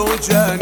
لو جاني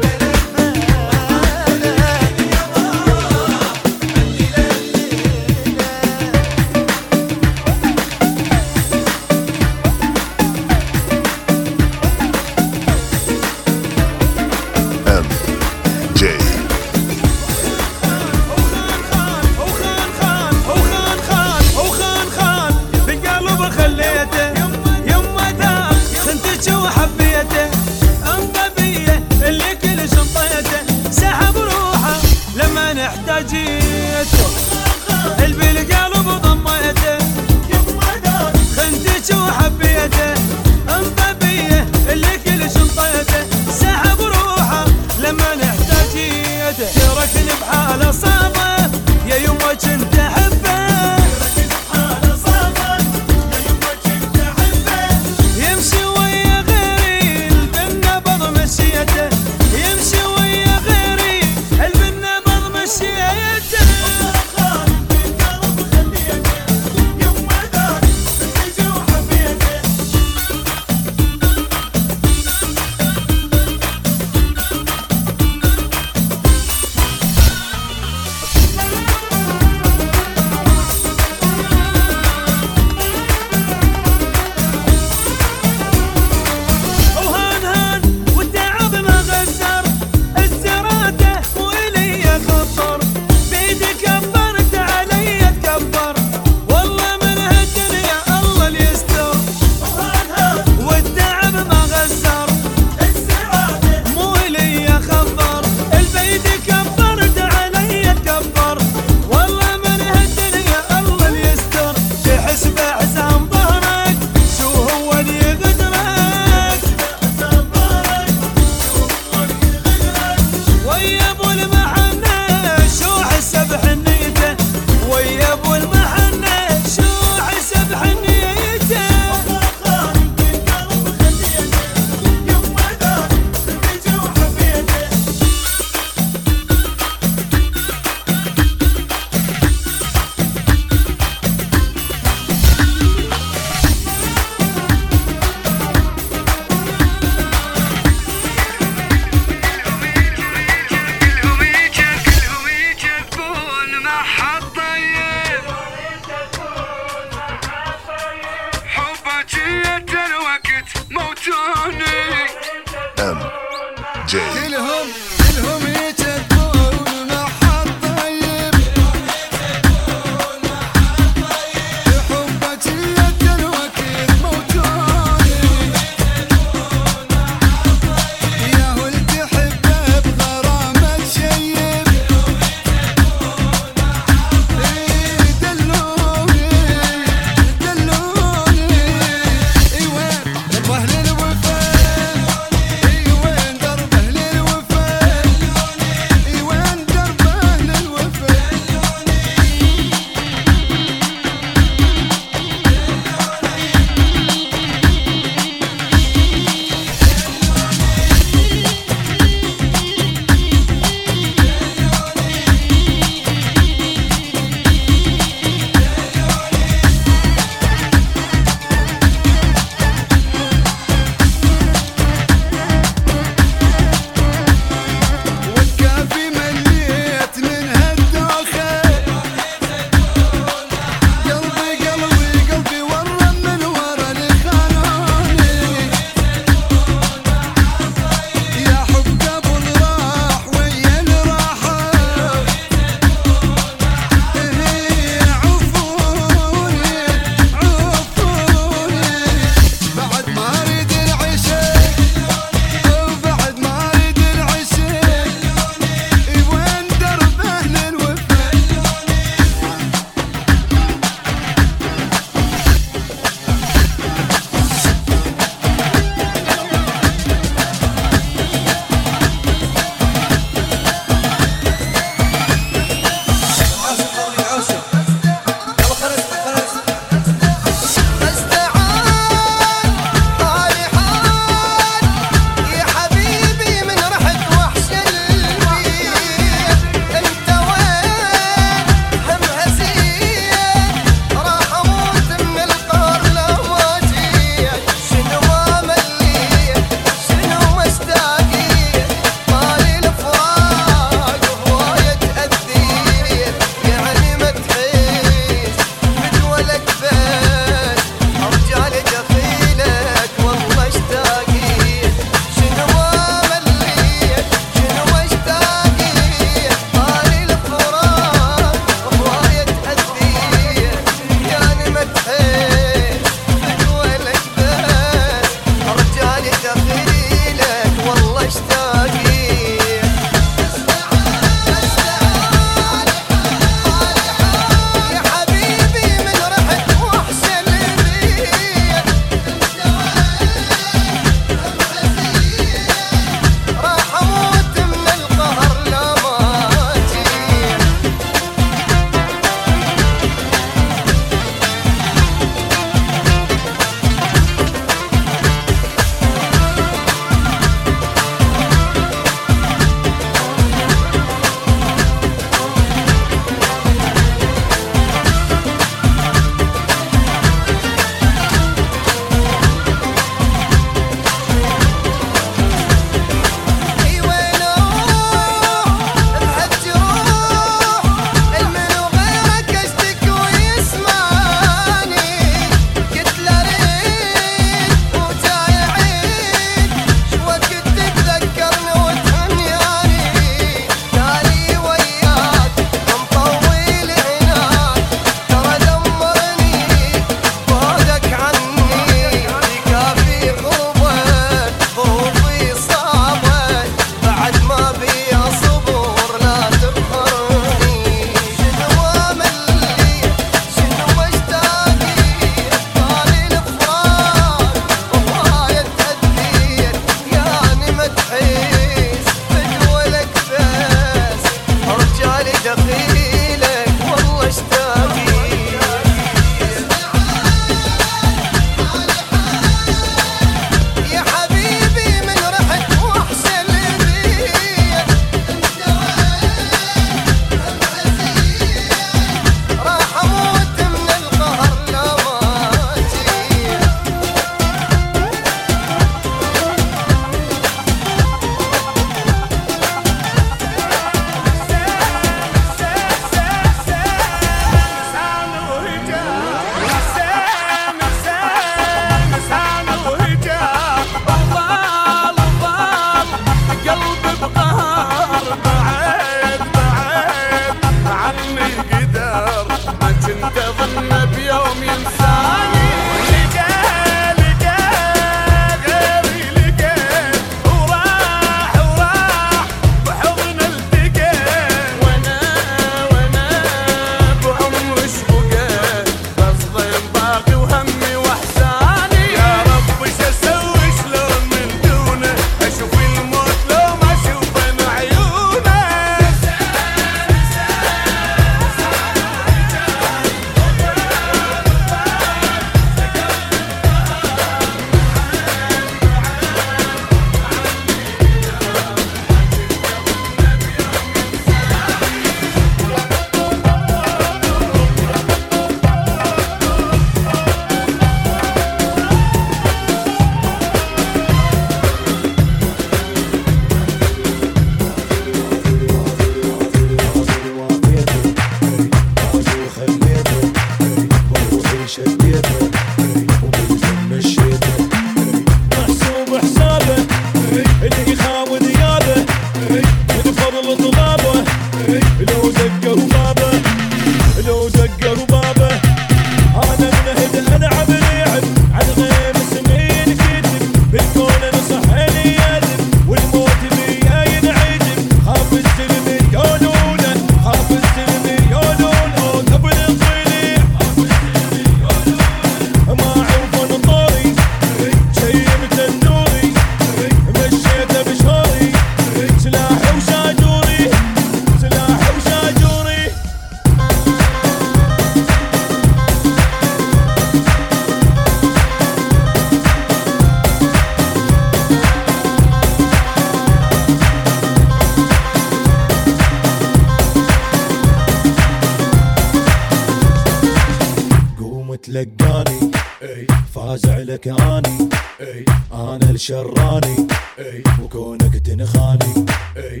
اي فازع لك أني. إي. أنا الشراني. إي. وكونك تنخاني. إي.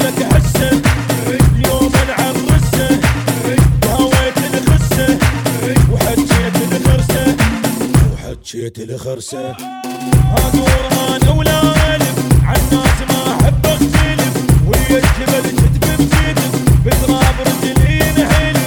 لك حسه اليوم نعرسه هويت الخسه وحجيت الخرسه وحجيت الخرسه هادور أنا ولا الف عالناس ما أحب اختلف ويا الجبل كتف بكتف بتراب رجلي ينحلف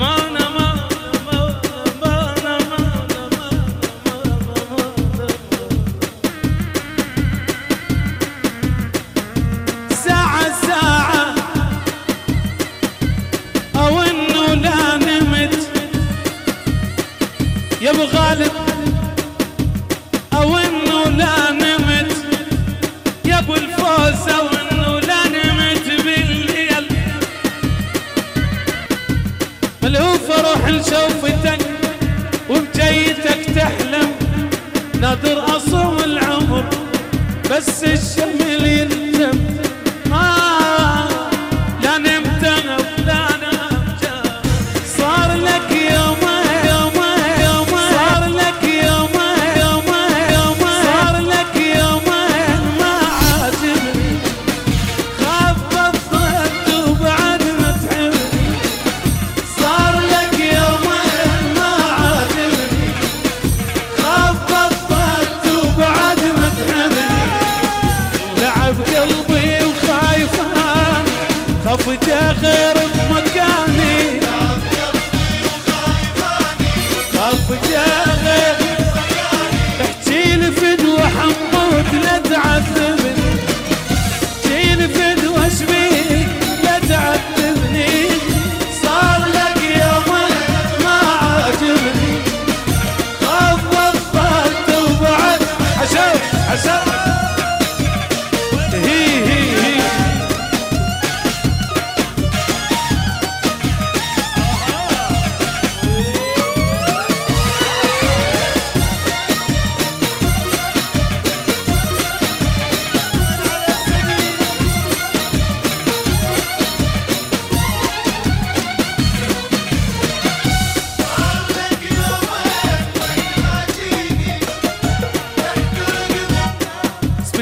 mama.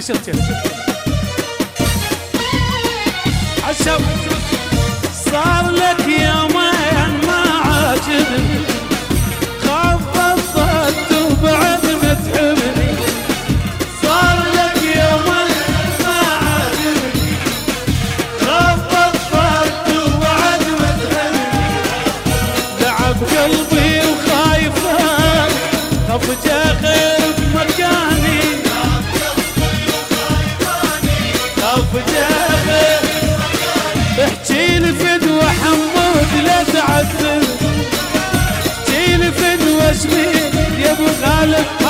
进了进了 I'll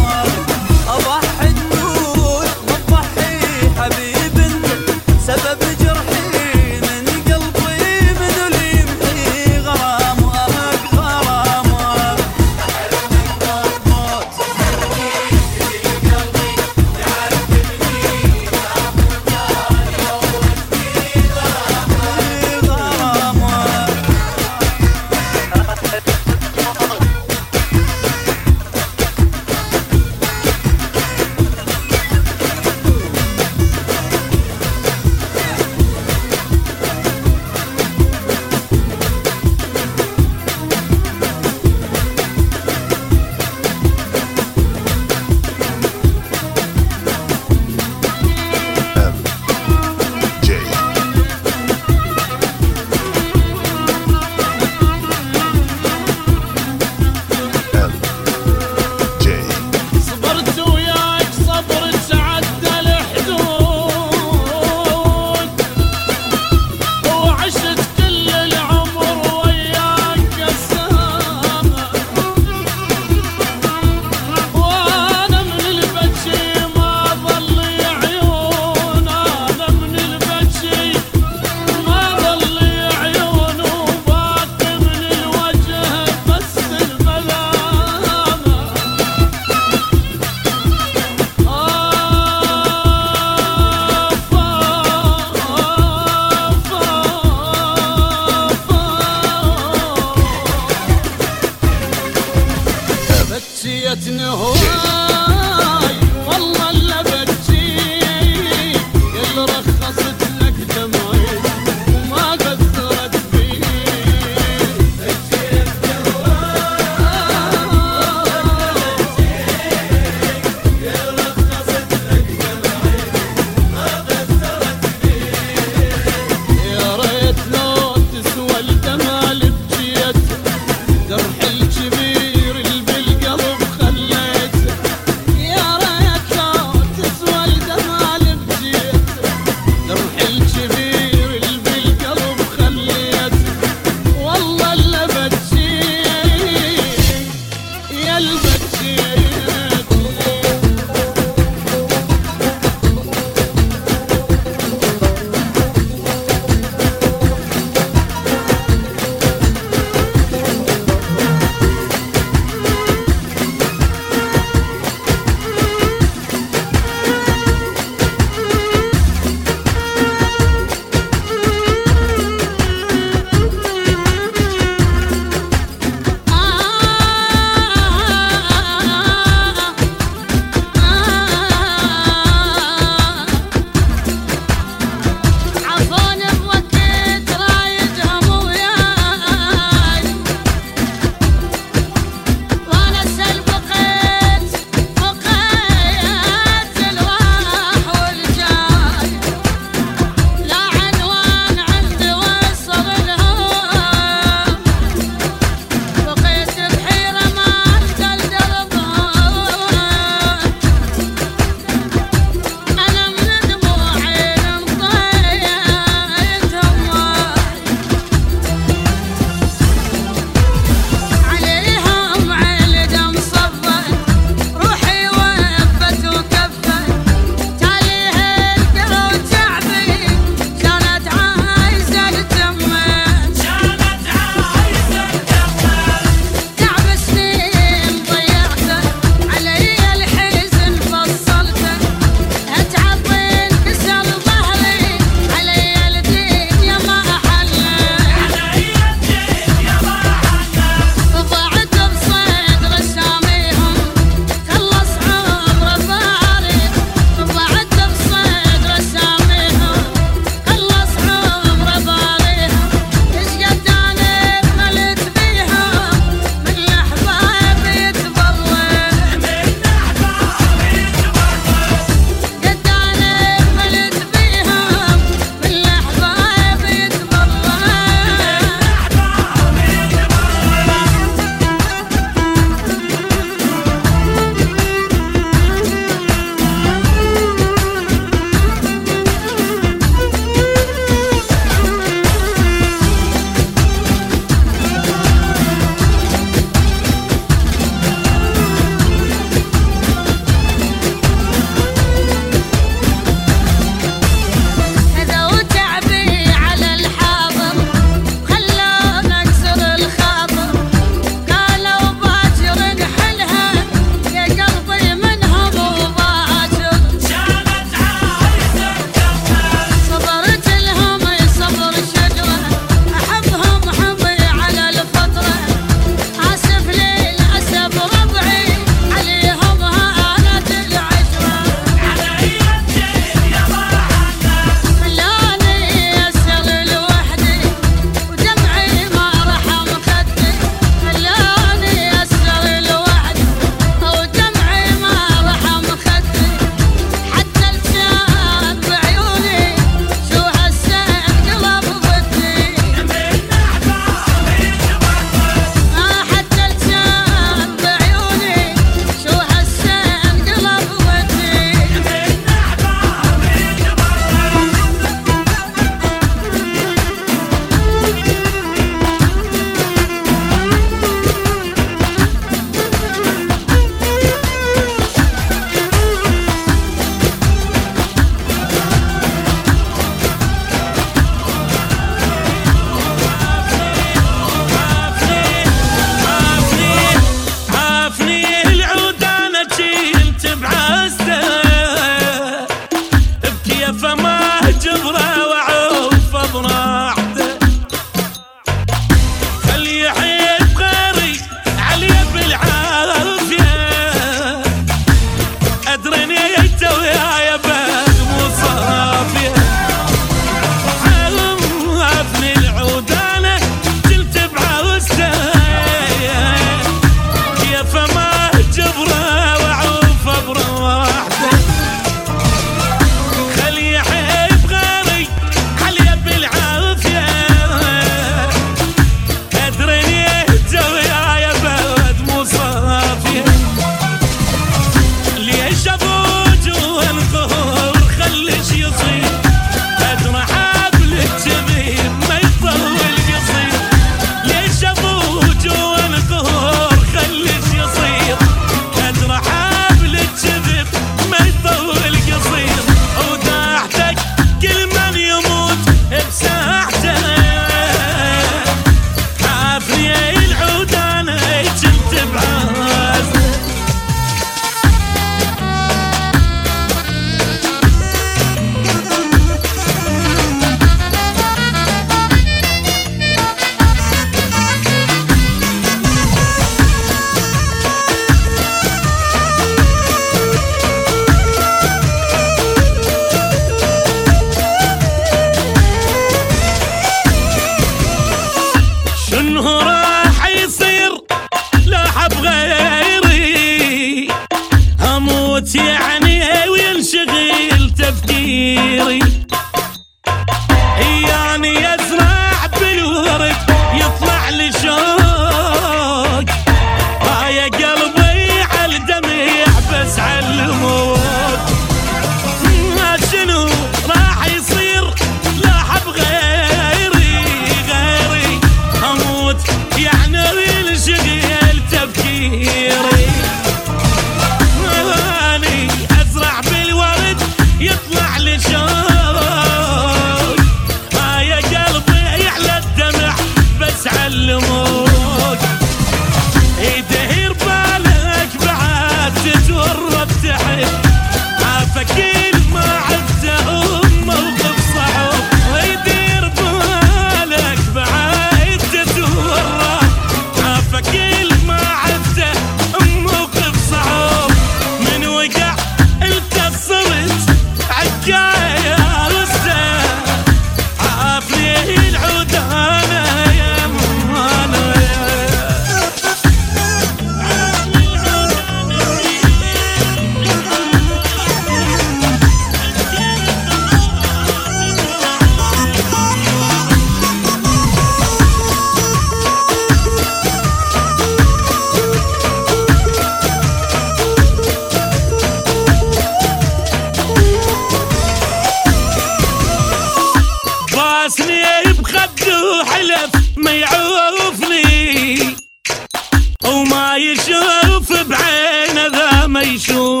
shoes.